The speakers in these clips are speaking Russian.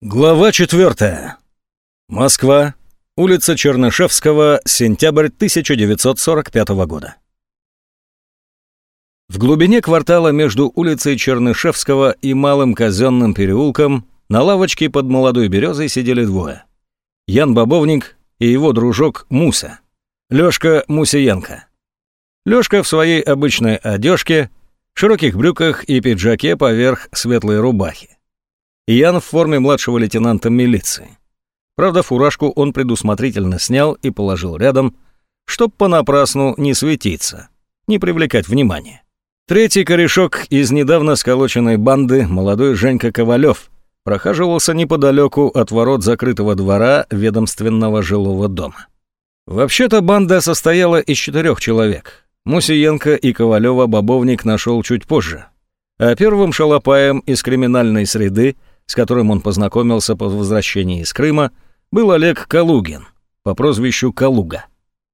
Глава 4. Москва. Улица Чернышевского. Сентябрь 1945 года. В глубине квартала между улицей Чернышевского и Малым Казенным переулком на лавочке под молодой березой сидели двое. Ян Бобовник и его дружок Муса. Лёшка Мусиенко. Лёшка в своей обычной одежке, широких брюках и пиджаке поверх светлой рубахи. Ян в форме младшего лейтенанта милиции. Правда, фуражку он предусмотрительно снял и положил рядом, чтоб понапрасну не светиться, не привлекать внимания. Третий корешок из недавно сколоченной банды, молодой Женька Ковалев, прохаживался неподалеку от ворот закрытого двора ведомственного жилого дома. Вообще-то банда состояла из четырех человек. Мусиенко и Ковалева Бобовник нашел чуть позже. А первым шалопаем из криминальной среды – с которым он познакомился по возвращении из Крыма, был Олег Калугин по прозвищу Калуга.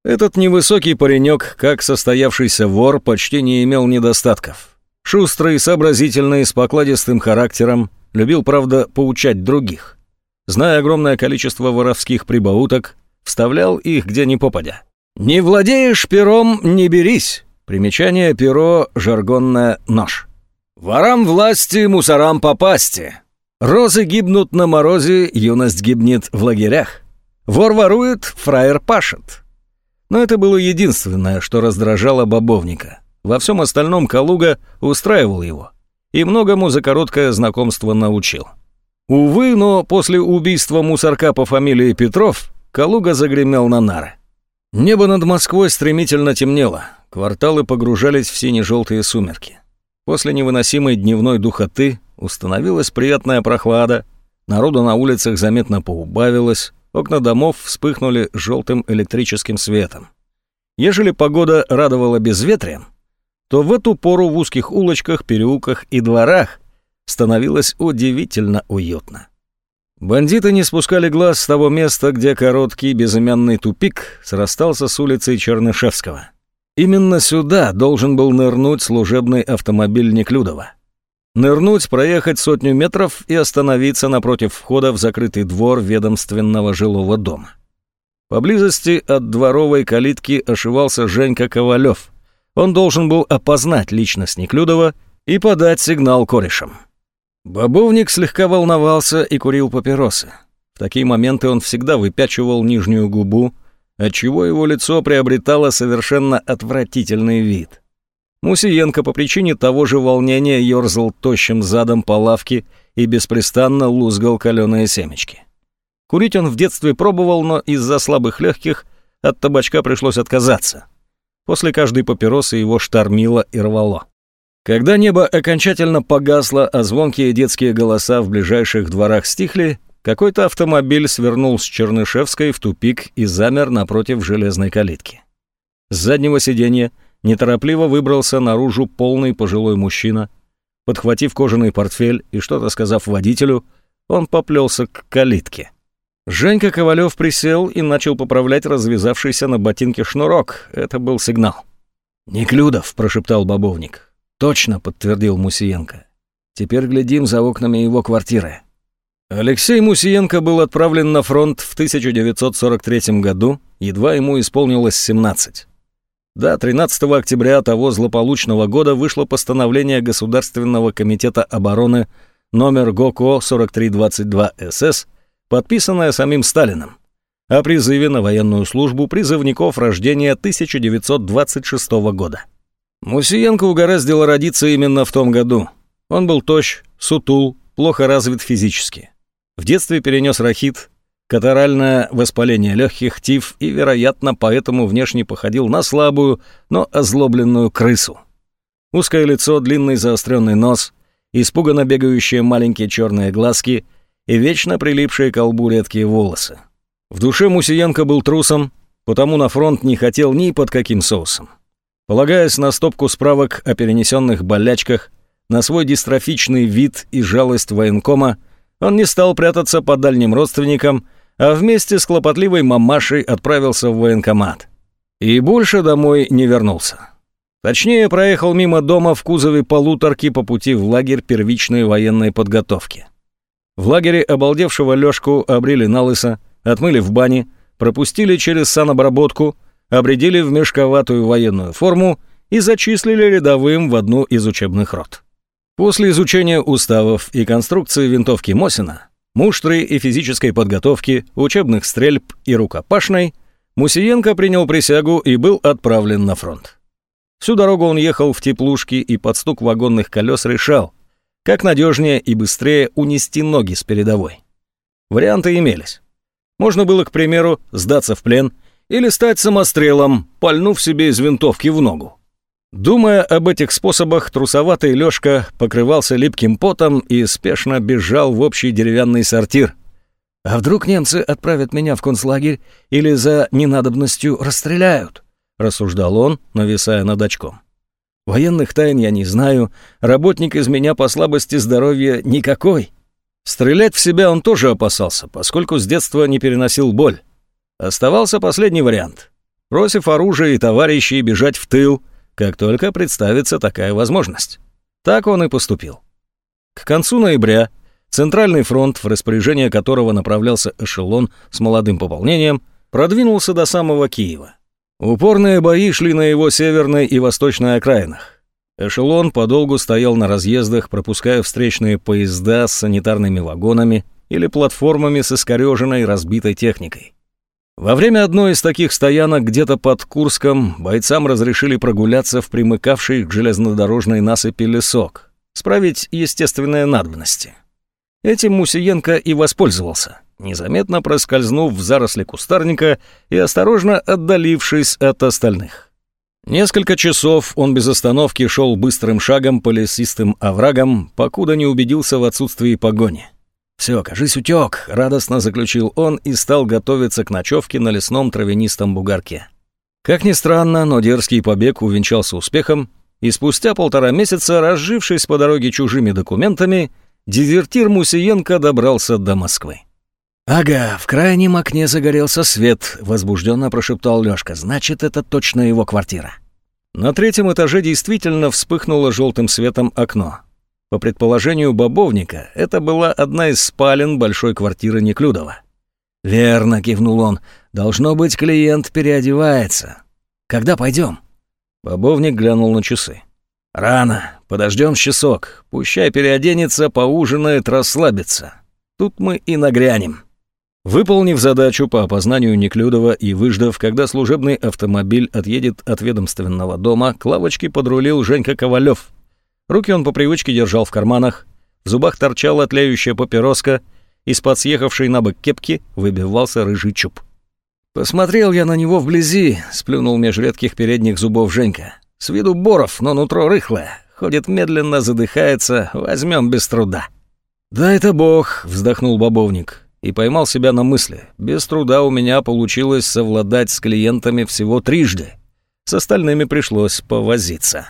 Этот невысокий паренек, как состоявшийся вор, почти не имел недостатков. Шустрый, сообразительный, с покладистым характером, любил, правда, поучать других. Зная огромное количество воровских прибауток, вставлял их где ни попадя. «Не владеешь пером, не берись!» Примечание «перо» — жаргонное «нож». «Ворам власти, мусорам попасти!» Розы гибнут на морозе, юность гибнет в лагерях. Вор ворует, фраер пашет. Но это было единственное, что раздражало бобовника. Во всем остальном Калуга устраивал его. И многому за короткое знакомство научил. Увы, но после убийства мусорка по фамилии Петров Калуга загремел на нары. Небо над Москвой стремительно темнело, кварталы погружались в сине-желтые сумерки. После невыносимой дневной духоты установилась приятная прохлада, народу на улицах заметно поубавилось, окна домов вспыхнули желтым электрическим светом. Ежели погода радовала безветрием, то в эту пору в узких улочках, переулках и дворах становилось удивительно уютно. Бандиты не спускали глаз с того места, где короткий безымянный тупик срастался с улицей Чернышевского. Именно сюда должен был нырнуть служебный автомобиль Неклюдова. Нырнуть, проехать сотню метров и остановиться напротив входа в закрытый двор ведомственного жилого дома. Поблизости от дворовой калитки ошивался Женька Ковалев. Он должен был опознать личность Неклюдова и подать сигнал корешам. Бобовник слегка волновался и курил папиросы. В такие моменты он всегда выпячивал нижнюю губу, отчего его лицо приобретало совершенно отвратительный вид. Мусиенко по причине того же волнения ерзал тощим задом по лавке и беспрестанно лузгал каленые семечки. Курить он в детстве пробовал, но из-за слабых легких от табачка пришлось отказаться. После каждой папиросы его штормило и рвало. Когда небо окончательно погасло, а звонкие детские голоса в ближайших дворах стихли, какой-то автомобиль свернул с Чернышевской в тупик и замер напротив железной калитки. С заднего сиденья – неторопливо выбрался наружу полный пожилой мужчина. Подхватив кожаный портфель и что-то сказав водителю, он поплелся к калитке. Женька Ковалев присел и начал поправлять развязавшийся на ботинке шнурок. Это был сигнал. «Неклюдов», — прошептал бобовник. «Точно», — подтвердил Мусиенко. «Теперь глядим за окнами его квартиры». Алексей Мусиенко был отправлен на фронт в 1943 году, едва ему исполнилось 17. Да, 13 октября того злополучного года вышло постановление Государственного комитета обороны номер ГОКО 4322-СС, подписанное самим Сталиным, о призыве на военную службу призывников рождения 1926 года. Мусиенко угораздило родиться именно в том году. Он был тощ, сутул, плохо развит физически. В детстве перенес рахит, катаральное воспаление легких, тиф и, вероятно, поэтому внешне походил на слабую, но озлобленную крысу. Узкое лицо, длинный заостренный нос, испуганно бегающие маленькие черные глазки и вечно прилипшие к колбу редкие волосы. В душе Мусиенко был трусом, потому на фронт не хотел ни под каким соусом. Полагаясь на стопку справок о перенесенных болячках, на свой дистрофичный вид и жалость военкома, он не стал прятаться по дальним родственникам а вместе с хлопотливой мамашей отправился в военкомат. И больше домой не вернулся. Точнее, проехал мимо дома в кузове полуторки по пути в лагерь первичной военной подготовки. В лагере обалдевшего Лёшку обрили на лысо, отмыли в бане, пропустили через санобработку, обредили в мешковатую военную форму и зачислили рядовым в одну из учебных рот. После изучения уставов и конструкции винтовки Мосина, муштры и физической подготовки, учебных стрельб и рукопашной, Мусиенко принял присягу и был отправлен на фронт. Всю дорогу он ехал в теплушке и под стук вагонных колес решал, как надежнее и быстрее унести ноги с передовой. Варианты имелись. Можно было, к примеру, сдаться в плен или стать самострелом, пальнув себе из винтовки в ногу. Думая об этих способах, трусоватый Лёшка покрывался липким потом и спешно бежал в общий деревянный сортир. «А вдруг немцы отправят меня в концлагерь или за ненадобностью расстреляют?» — рассуждал он, нависая над очком. «Военных тайн я не знаю, работник из меня по слабости здоровья никакой». Стрелять в себя он тоже опасался, поскольку с детства не переносил боль. Оставался последний вариант. Бросив оружие и товарищей, бежать в тыл — как только представится такая возможность. Так он и поступил. К концу ноября Центральный фронт, в распоряжение которого направлялся эшелон с молодым пополнением, продвинулся до самого Киева. Упорные бои шли на его северной и восточной окраинах. Эшелон подолгу стоял на разъездах, пропуская встречные поезда с санитарными вагонами или платформами с искореженной разбитой техникой. Во время одной из таких стоянок где-то под Курском бойцам разрешили прогуляться в примыкавший к железнодорожной насыпи лесок, справить естественные надобности. Этим Мусиенко и воспользовался, незаметно проскользнув в заросли кустарника и осторожно отдалившись от остальных. Несколько часов он без остановки шел быстрым шагом по лесистым оврагам, покуда не убедился в отсутствии погони. «Все, кажись, утек», — радостно заключил он и стал готовиться к ночевке на лесном травянистом бугорке. Как ни странно, но дерзкий побег увенчался успехом, и спустя полтора месяца, разжившись по дороге чужими документами, дезертир Мусиенко добрался до Москвы. «Ага, в крайнем окне загорелся свет», — возбужденно прошептал Лёшка. «Значит, это точно его квартира». На третьем этаже действительно вспыхнуло желтым светом окно. По предположению Бобовника, это была одна из спален большой квартиры Неклюдова. «Верно», — кивнул он, — «должно быть, клиент переодевается. Когда пойдем?» Бобовник глянул на часы. «Рано, подождем часок, пущай переоденется, поужинает, расслабится. Тут мы и нагрянем». Выполнив задачу по опознанию Неклюдова и выждав, когда служебный автомобиль отъедет от ведомственного дома, к лавочке подрулил Женька Ковалев, Руки он по привычке держал в карманах, в зубах торчала тлеющая папироска, из-под съехавшей на бок кепки выбивался рыжий чуб. «Посмотрел я на него вблизи», — сплюнул меж редких передних зубов Женька. «С виду боров, но нутро рыхлое. Ходит медленно, задыхается, возьмем без труда». «Да это бог», — вздохнул бобовник и поймал себя на мысли. «Без труда у меня получилось совладать с клиентами всего трижды. С остальными пришлось повозиться».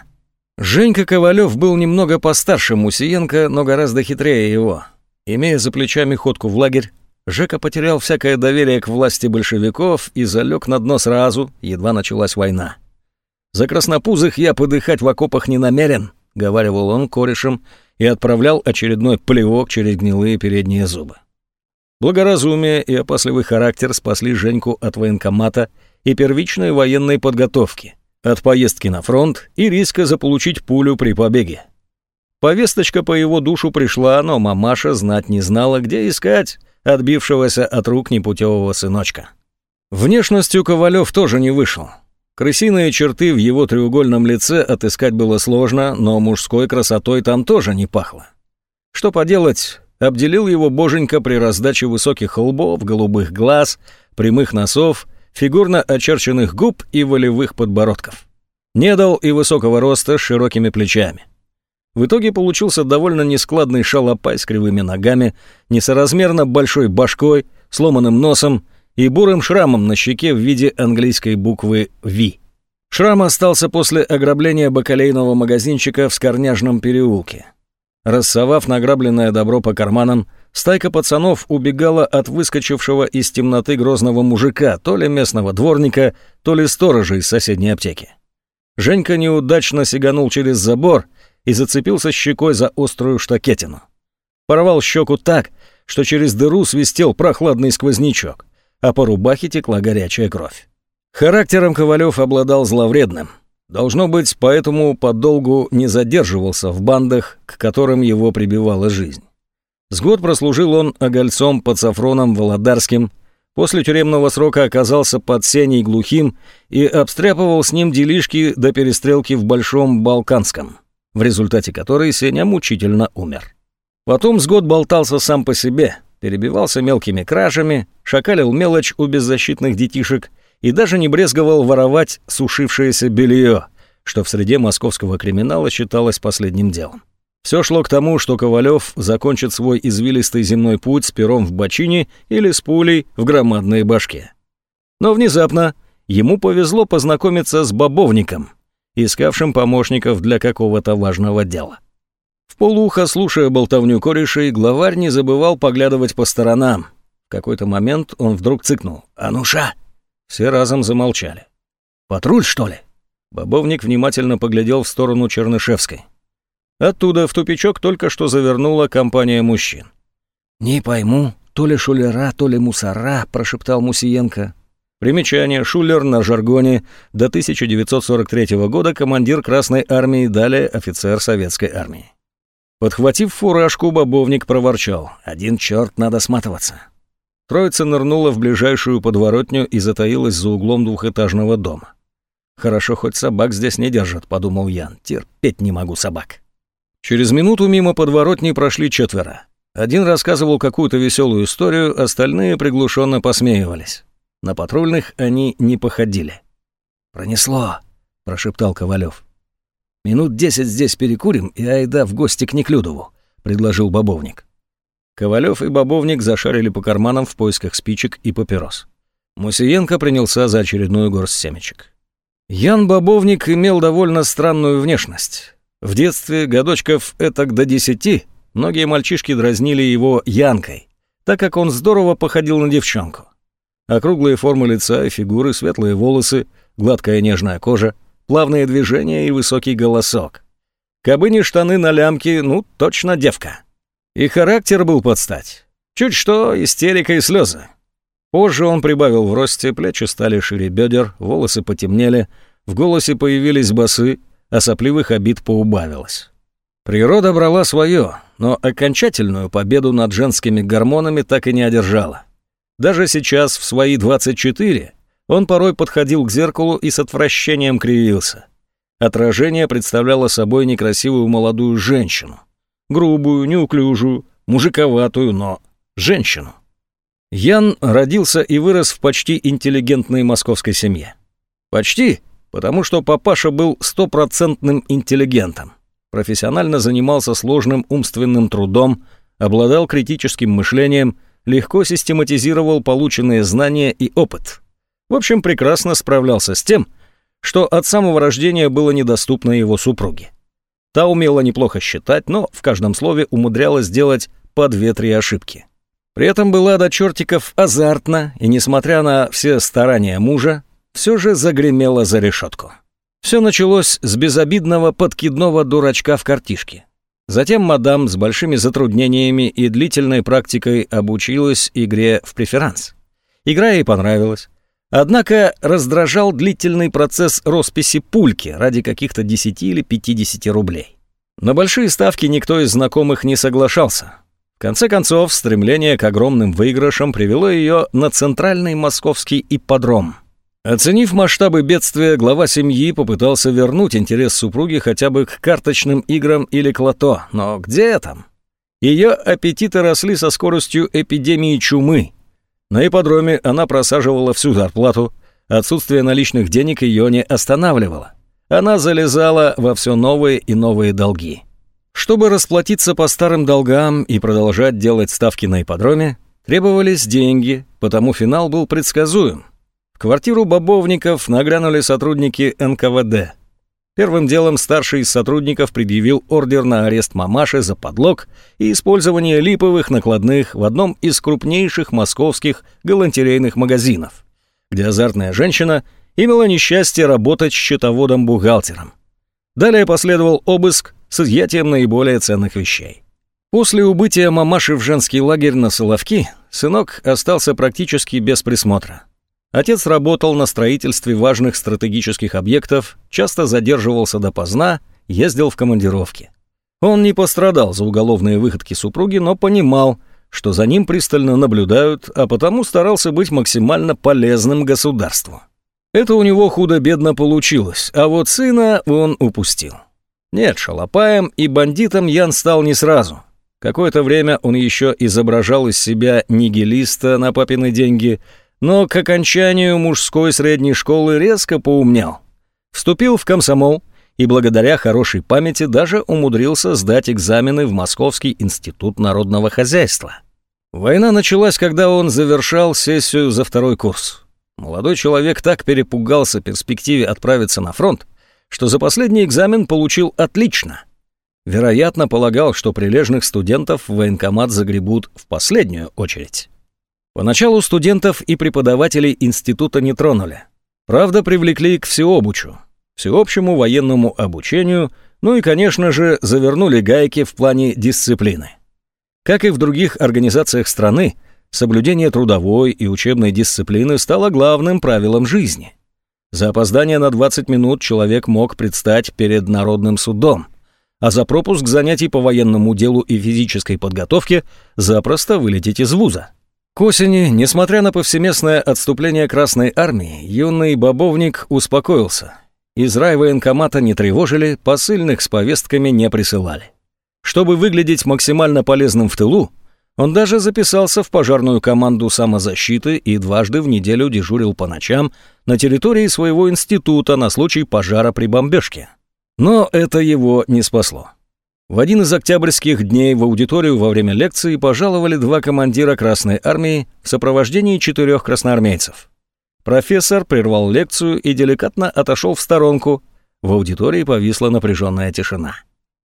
Женька Ковалев был немного постарше Мусиенко, но гораздо хитрее его. Имея за плечами ходку в лагерь, Жека потерял всякое доверие к власти большевиков и залег на дно сразу, едва началась война. «За краснопузых я подыхать в окопах не намерен», — говаривал он корешем и отправлял очередной плевок через гнилые передние зубы. Благоразумие и опасливый характер спасли Женьку от военкомата и первичной военной подготовки — от поездки на фронт и риска заполучить пулю при побеге. Повесточка по его душу пришла, но мамаша знать не знала, где искать отбившегося от рук непутевого сыночка. Внешностью Ковалев тоже не вышел. Крысиные черты в его треугольном лице отыскать было сложно, но мужской красотой там тоже не пахло. Что поделать, обделил его боженька при раздаче высоких лбов, голубых глаз, прямых носов фигурно очерченных губ и волевых подбородков. Не дал и высокого роста с широкими плечами. В итоге получился довольно нескладный шалопай с кривыми ногами, несоразмерно большой башкой, сломанным носом и бурым шрамом на щеке в виде английской буквы «Ви». Шрам остался после ограбления бакалейного магазинчика в Скорняжном переулке. Рассовав награбленное добро по карманам, Стайка пацанов убегала от выскочившего из темноты грозного мужика, то ли местного дворника, то ли сторожа из соседней аптеки. Женька неудачно сиганул через забор и зацепился щекой за острую штакетину. Порвал щеку так, что через дыру свистел прохладный сквознячок, а по рубахе текла горячая кровь. Характером Ковалев обладал зловредным. Должно быть, поэтому подолгу не задерживался в бандах, к которым его прибивала жизнь. С год прослужил он огольцом под Сафроном Володарским, после тюремного срока оказался под Сеней Глухим и обстряпывал с ним делишки до перестрелки в Большом Балканском, в результате которой Сеня мучительно умер. Потом с год болтался сам по себе, перебивался мелкими кражами, шакалил мелочь у беззащитных детишек и даже не брезговал воровать сушившееся белье, что в среде московского криминала считалось последним делом. Все шло к тому, что Ковалев закончит свой извилистый земной путь с пером в бочине или с пулей в громадной башке. Но внезапно ему повезло познакомиться с бобовником, искавшим помощников для какого-то важного дела. В полухо, слушая болтовню корешей, главарь не забывал поглядывать по сторонам. В какой-то момент он вдруг цыкнул. «Ануша!» Все разом замолчали. «Патруль, что ли?» Бобовник внимательно поглядел в сторону Чернышевской. Оттуда в тупичок только что завернула компания мужчин. «Не пойму, то ли шулера, то ли мусора», — прошептал Мусиенко. Примечание. Шулер на жаргоне. До 1943 года командир Красной армии, далее офицер Советской армии. Подхватив фуражку, бобовник проворчал. «Один черт, надо сматываться». Троица нырнула в ближайшую подворотню и затаилась за углом двухэтажного дома. «Хорошо, хоть собак здесь не держат», — подумал Ян. «Терпеть не могу собак». Через минуту мимо подворотни прошли четверо. Один рассказывал какую-то веселую историю, остальные приглушенно посмеивались. На патрульных они не походили. «Пронесло», — прошептал Ковалев. «Минут десять здесь перекурим и айда в гости к Неклюдову», — предложил Бобовник. Ковалев и Бобовник зашарили по карманам в поисках спичек и папирос. Мусиенко принялся за очередную горсть семечек. Ян Бобовник имел довольно странную внешность. В детстве, годочков этак до десяти, многие мальчишки дразнили его Янкой, так как он здорово походил на девчонку. Округлые формы лица и фигуры, светлые волосы, гладкая нежная кожа, плавные движения и высокий голосок. Кабы не штаны на лямке, ну, точно девка. И характер был под стать. Чуть что, истерика и слезы. Позже он прибавил в росте, плечи стали шире бедер, волосы потемнели, в голосе появились басы, а сопливых обид поубавилось. Природа брала свое, но окончательную победу над женскими гормонами так и не одержала. Даже сейчас, в свои 24, он порой подходил к зеркалу и с отвращением кривился. Отражение представляло собой некрасивую молодую женщину. Грубую, неуклюжую, мужиковатую, но женщину. Ян родился и вырос в почти интеллигентной московской семье. Почти, потому что папаша был стопроцентным интеллигентом, профессионально занимался сложным умственным трудом, обладал критическим мышлением, легко систематизировал полученные знания и опыт. В общем, прекрасно справлялся с тем, что от самого рождения было недоступно его супруге. Та умела неплохо считать, но в каждом слове умудрялась сделать по две-три ошибки. При этом была до чертиков азартна, и, несмотря на все старания мужа, все же загремело за решетку. Все началось с безобидного подкидного дурачка в картишке. Затем мадам с большими затруднениями и длительной практикой обучилась игре в преферанс. Игра ей понравилась. Однако раздражал длительный процесс росписи пульки ради каких-то 10 или 50 рублей. На большие ставки никто из знакомых не соглашался. В конце концов, стремление к огромным выигрышам привело ее на центральный московский ипподром – Оценив масштабы бедствия, глава семьи попытался вернуть интерес супруги хотя бы к карточным играм или к лото, но где там? Ее аппетиты росли со скоростью эпидемии чумы. На ипподроме она просаживала всю зарплату, отсутствие наличных денег ее не останавливало. Она залезала во все новые и новые долги. Чтобы расплатиться по старым долгам и продолжать делать ставки на ипподроме, требовались деньги, потому финал был предсказуем – в квартиру бобовников нагрянули сотрудники НКВД. Первым делом старший из сотрудников предъявил ордер на арест мамаши за подлог и использование липовых накладных в одном из крупнейших московских галантерейных магазинов, где азартная женщина имела несчастье работать счетоводом-бухгалтером. Далее последовал обыск с изъятием наиболее ценных вещей. После убытия мамаши в женский лагерь на Соловки сынок остался практически без присмотра. Отец работал на строительстве важных стратегических объектов, часто задерживался допоздна, ездил в командировки. Он не пострадал за уголовные выходки супруги, но понимал, что за ним пристально наблюдают, а потому старался быть максимально полезным государству. Это у него худо-бедно получилось, а вот сына он упустил. Нет, шалопаем и бандитом Ян стал не сразу. Какое-то время он еще изображал из себя нигилиста на папины деньги, но к окончанию мужской средней школы резко поумнял. Вступил в комсомол и благодаря хорошей памяти даже умудрился сдать экзамены в Московский институт народного хозяйства. Война началась, когда он завершал сессию за второй курс. Молодой человек так перепугался перспективе отправиться на фронт, что за последний экзамен получил отлично. Вероятно, полагал, что прилежных студентов в военкомат загребут в последнюю очередь. Поначалу студентов и преподавателей института не тронули. Правда, привлекли к всеобучу, всеобщему военному обучению, ну и, конечно же, завернули гайки в плане дисциплины. Как и в других организациях страны, соблюдение трудовой и учебной дисциплины стало главным правилом жизни. За опоздание на 20 минут человек мог предстать перед народным судом, а за пропуск занятий по военному делу и физической подготовке запросто вылететь из вуза. К осени, несмотря на повсеместное отступление Красной Армии, юный бобовник успокоился. Из райвоенкомата не тревожили, посыльных с повестками не присылали. Чтобы выглядеть максимально полезным в тылу, он даже записался в пожарную команду самозащиты и дважды в неделю дежурил по ночам на территории своего института на случай пожара при бомбежке. Но это его не спасло. В один из октябрьских дней в аудиторию во время лекции пожаловали два командира Красной Армии в сопровождении четырех красноармейцев. Профессор прервал лекцию и деликатно отошел в сторонку. В аудитории повисла напряженная тишина.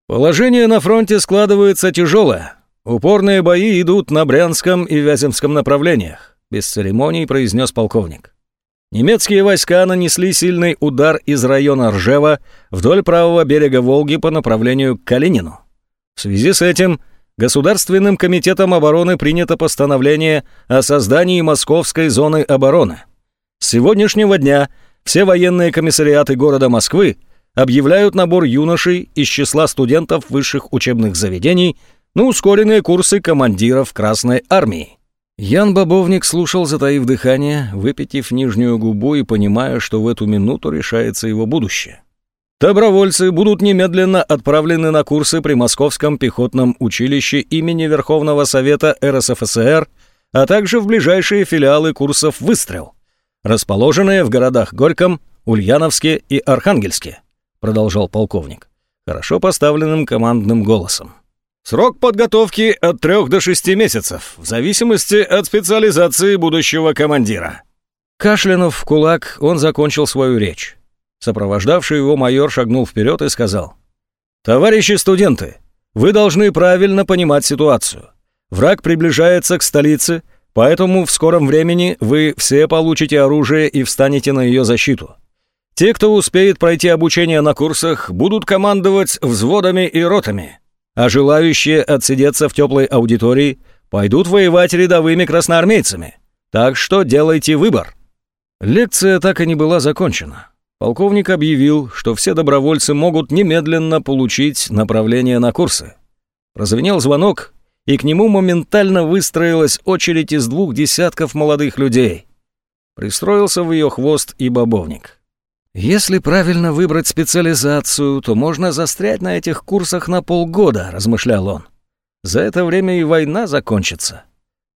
Положение на фронте складывается тяжелое. Упорные бои идут на Брянском и Вяземском направлениях, без церемоний произнес полковник. Немецкие войска нанесли сильный удар из района Ржева вдоль правого берега Волги по направлению к Калинину. В связи с этим Государственным комитетом обороны принято постановление о создании Московской зоны обороны. С сегодняшнего дня все военные комиссариаты города Москвы объявляют набор юношей из числа студентов высших учебных заведений на ускоренные курсы командиров Красной Армии. Ян Бобовник слушал, затаив дыхание, выпитив нижнюю губу и понимая, что в эту минуту решается его будущее. Добровольцы будут немедленно отправлены на курсы при Московском пехотном училище имени Верховного Совета РСФСР, а также в ближайшие филиалы курсов «Выстрел», расположенные в городах Горьком, Ульяновске и Архангельске продолжал полковник, хорошо поставленным командным голосом. Срок подготовки от трех до шести месяцев, в зависимости от специализации будущего командира. Кашлянув в кулак, он закончил свою речь. Сопровождавший его майор шагнул вперед и сказал. «Товарищи студенты, вы должны правильно понимать ситуацию. Враг приближается к столице, поэтому в скором времени вы все получите оружие и встанете на ее защиту. Те, кто успеет пройти обучение на курсах, будут командовать взводами и ротами, а желающие отсидеться в теплой аудитории пойдут воевать рядовыми красноармейцами. Так что делайте выбор. Лекция так и не была закончена. Полковник объявил, что все добровольцы могут немедленно получить направление на курсы. Прозвенел звонок, и к нему моментально выстроилась очередь из двух десятков молодых людей. Пристроился в ее хвост и бобовник. «Если правильно выбрать специализацию, то можно застрять на этих курсах на полгода», — размышлял он. «За это время и война закончится.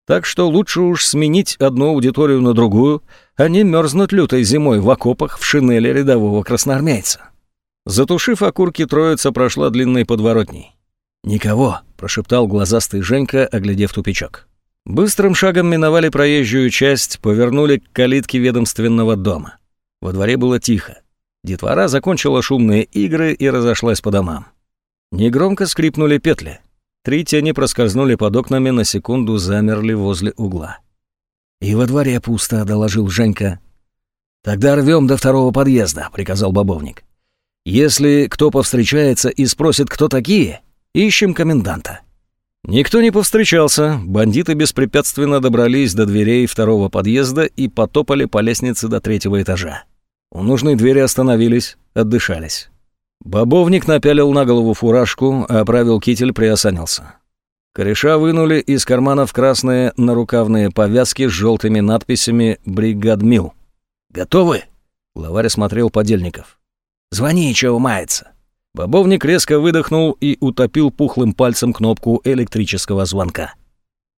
Так что лучше уж сменить одну аудиторию на другую, а не мерзнуть лютой зимой в окопах в шинели рядового красноармейца». Затушив окурки, троица прошла длинной подворотней. «Никого», — прошептал глазастый Женька, оглядев тупичок. Быстрым шагом миновали проезжую часть, повернули к калитке ведомственного дома. Во дворе было тихо. Детвора закончила шумные игры и разошлась по домам. Негромко скрипнули петли. Три тени проскользнули под окнами, на секунду замерли возле угла. «И во дворе пусто», — доложил Женька. «Тогда рвем до второго подъезда», — приказал бобовник. «Если кто повстречается и спросит, кто такие, ищем коменданта. Никто не повстречался, бандиты беспрепятственно добрались до дверей второго подъезда и потопали по лестнице до третьего этажа. У нужной двери остановились, отдышались. Бобовник напялил на голову фуражку, оправил китель, приосанился. Кореша вынули из карманов красные нарукавные повязки с желтыми надписями «Бригадмил». «Готовы?» — главарь смотрел подельников. «Звони, чего мается». Бобовник резко выдохнул и утопил пухлым пальцем кнопку электрического звонка.